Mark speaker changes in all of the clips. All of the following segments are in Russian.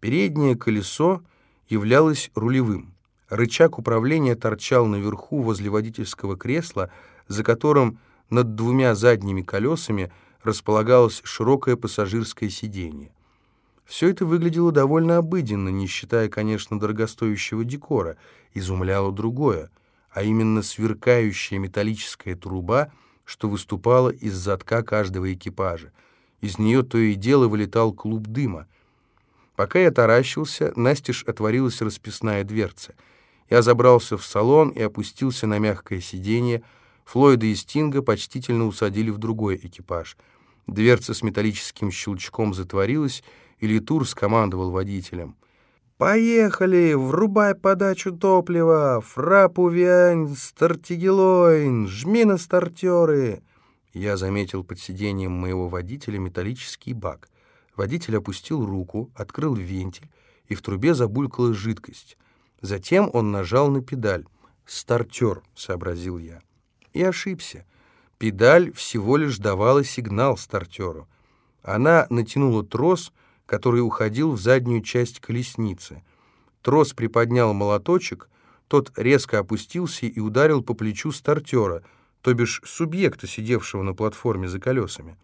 Speaker 1: Переднее колесо являлось рулевым. Рычаг управления торчал наверху возле водительского кресла, за которым над двумя задними колесами располагалось широкое пассажирское сиденье. Все это выглядело довольно обыденно, не считая, конечно, дорогостоящего декора. Изумляло другое, а именно сверкающая металлическая труба, что выступала из задка каждого экипажа. Из нее то и дело вылетал клуб дыма. Пока я таращился, настежь отворилась расписная дверца. Я забрался в салон и опустился на мягкое сиденье. Флойда и Стинга почтительно усадили в другой экипаж. Дверца с металлическим щелчком затворилась, и Литур скомандовал водителем. «Поехали! Врубай подачу топлива! Фрапу вянь, стартигелойн! Жми на стартеры!» Я заметил под сиденьем моего водителя металлический бак. Водитель опустил руку, открыл вентиль, и в трубе забулькала жидкость. Затем он нажал на педаль. «Стартер», — сообразил я. И ошибся. Педаль всего лишь давала сигнал стартеру. Она натянула трос — который уходил в заднюю часть колесницы. Трос приподнял молоточек, тот резко опустился и ударил по плечу стартера, то бишь субъекта, сидевшего на платформе за колесами.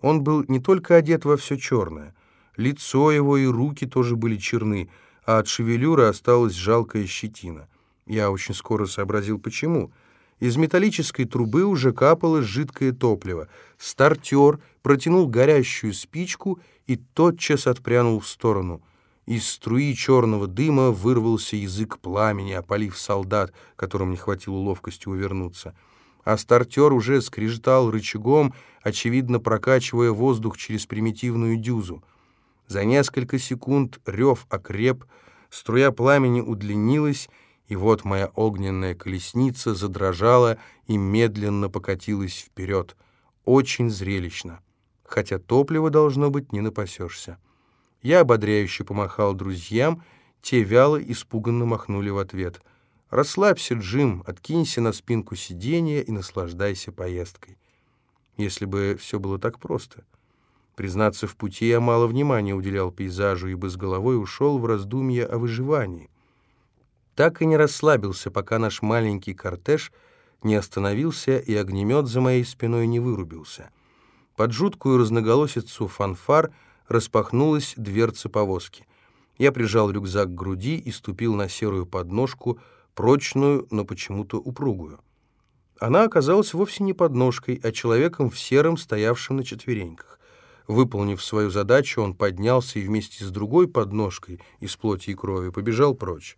Speaker 1: Он был не только одет во все черное. Лицо его и руки тоже были черны, а от шевелюры осталась жалкая щетина. Я очень скоро сообразил, почему — из металлической трубы уже капало жидкое топливо. Стартер протянул горящую спичку и тотчас отпрянул в сторону. Из струи черного дыма вырвался язык пламени, опалив солдат, которым не хватило ловкости увернуться. А стартер уже скрежетал рычагом, очевидно прокачивая воздух через примитивную дюзу. За несколько секунд рев окреп, струя пламени удлинилась, и вот моя огненная колесница задрожала и медленно покатилась вперед. Очень зрелищно, хотя топлива, должно быть, не напасешься. Я ободряюще помахал друзьям, те вяло испуганно махнули в ответ. «Расслабься, Джим, откинься на спинку сиденья и наслаждайся поездкой». Если бы все было так просто. Признаться, в пути я мало внимания уделял пейзажу, ибо с головой ушел в раздумья о выживании так и не расслабился, пока наш маленький кортеж не остановился и огнемет за моей спиной не вырубился. Под жуткую разноголосицу фанфар распахнулась дверца повозки. Я прижал рюкзак к груди и ступил на серую подножку, прочную, но почему-то упругую. Она оказалась вовсе не подножкой, а человеком в сером, стоявшем на четвереньках. Выполнив свою задачу, он поднялся и вместе с другой подножкой из плоти и крови побежал прочь.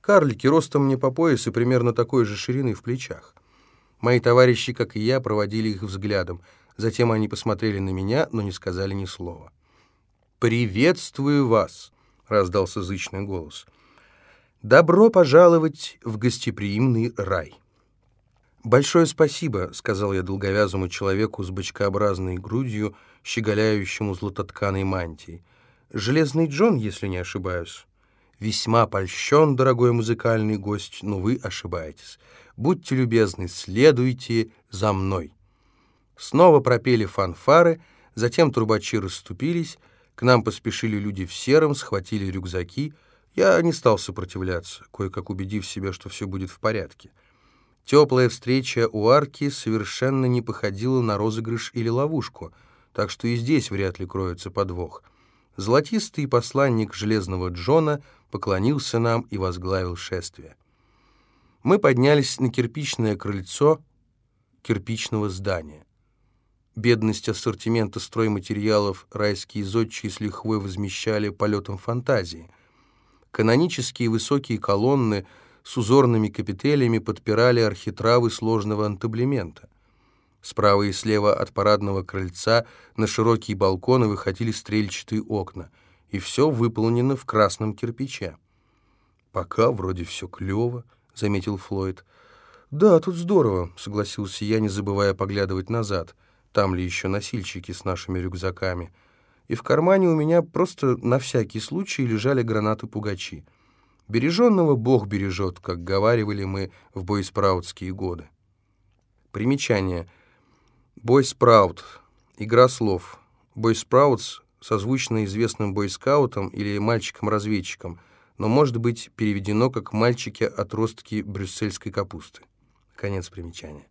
Speaker 1: Карлики ростом мне по пояс и примерно такой же ширины в плечах. Мои товарищи, как и я, проводили их взглядом. Затем они посмотрели на меня, но не сказали ни слова. «Приветствую вас!» — раздался зычный голос. «Добро пожаловать в гостеприимный рай!» «Большое спасибо», — сказал я долговязому человеку с бочкообразной грудью, щеголяющему златотканой мантией. «Железный Джон, если не ошибаюсь». Весьма польщен, дорогой музыкальный гость, но вы ошибаетесь. Будьте любезны, следуйте за мной. Снова пропели фанфары, затем трубачи расступились, к нам поспешили люди в сером, схватили рюкзаки. Я не стал сопротивляться, кое-как убедив себя, что все будет в порядке. Теплая встреча у арки совершенно не походила на розыгрыш или ловушку, так что и здесь вряд ли кроется подвох. Золотистый посланник Железного Джона — поклонился нам и возглавил шествие. Мы поднялись на кирпичное крыльцо кирпичного здания. Бедность ассортимента стройматериалов райские зодчие с лихвой возмещали полетом фантазии. Канонические высокие колонны с узорными капителями подпирали архитравы сложного антаблемента. Справа и слева от парадного крыльца на широкие балконы выходили стрельчатые окна — и все выполнено в красном кирпиче. «Пока вроде все клево», — заметил Флойд. «Да, тут здорово», — согласился я, не забывая поглядывать назад. Там ли еще носильщики с нашими рюкзаками? И в кармане у меня просто на всякий случай лежали гранаты-пугачи. Береженного Бог бережет, как говаривали мы в бойспраутские годы. Примечание. Бойспраут. Игра слов. Бойспраутс созвучно известным бойскаутам или мальчикам-разведчикам, но может быть переведено как «мальчики-отростки брюссельской капусты». Конец примечания.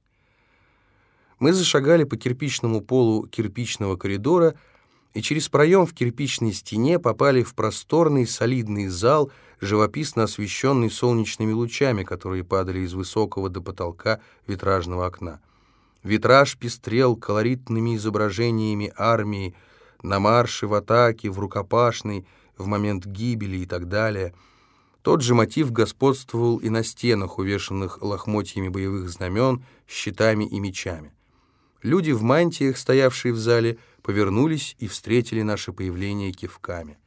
Speaker 1: Мы зашагали по кирпичному полу кирпичного коридора и через проем в кирпичной стене попали в просторный солидный зал, живописно освещенный солнечными лучами, которые падали из высокого до потолка витражного окна. Витраж пестрел колоритными изображениями армии, на марше, в атаке, в рукопашной, в момент гибели и так далее. Тот же мотив господствовал и на стенах, увешанных лохмотьями боевых знамен, щитами и мечами. Люди в мантиях, стоявшие в зале, повернулись и встретили наше появление кивками.